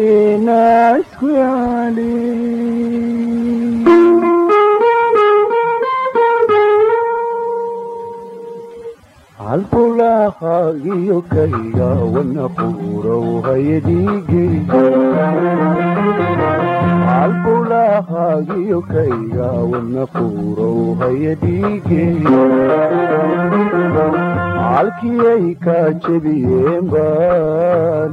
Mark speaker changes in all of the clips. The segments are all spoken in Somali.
Speaker 1: isku yaali halbulahaagiyo kayga wana quurow hayadiige halbulahaagiyo kayga wana quurow hayadiige halkiyay ka jebiyeen baan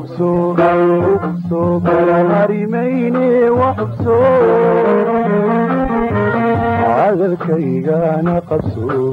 Speaker 1: واحبسه احبسه كلامري ميني واحبسه هذا الكيان قبسه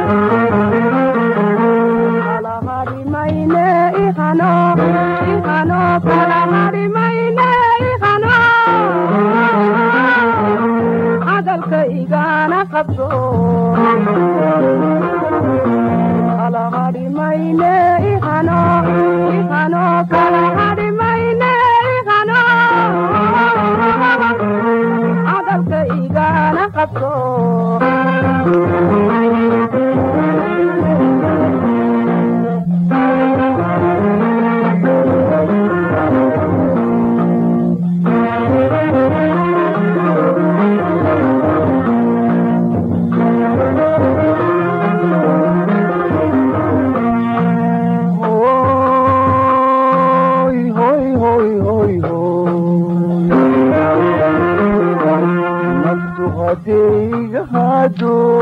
Speaker 1: hadalkaygana qabso kala harimayne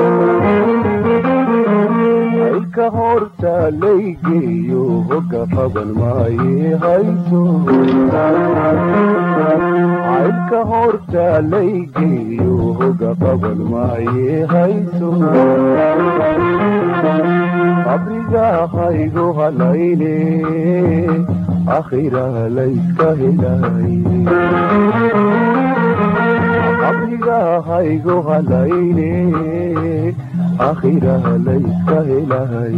Speaker 1: uhubso uhubso kala harimayne waxubso hadalkaygana qabso qabrigahaygu halayne akhiraha layska helay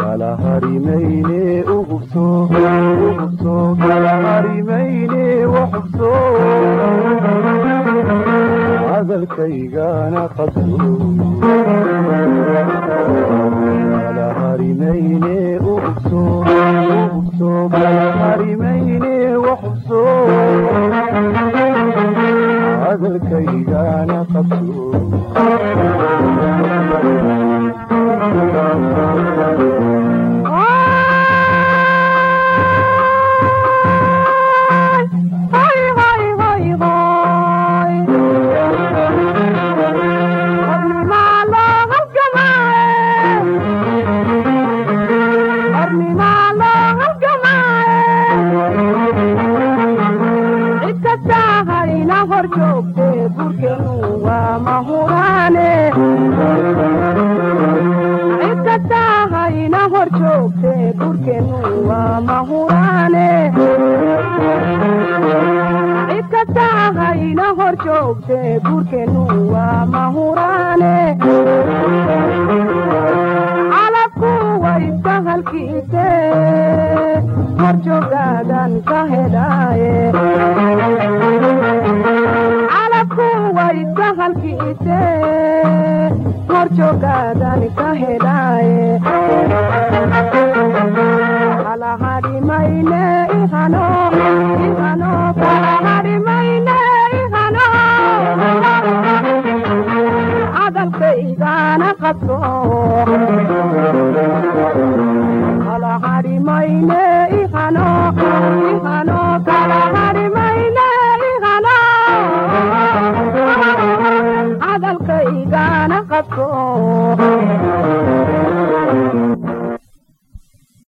Speaker 1: kala harimayne uhubso uhubso kala harimayne waxubso hadalkaygana qabso kala harimayne uhubso uhubso kala harimayne waxubso horjoogaadan ka
Speaker 2: hedhaaye dhaqankiise horjoogaadani ka hedhaayehalaadhimayne ihano ihano kalahadhimayne ihano cadalkaygana qabso Thank you.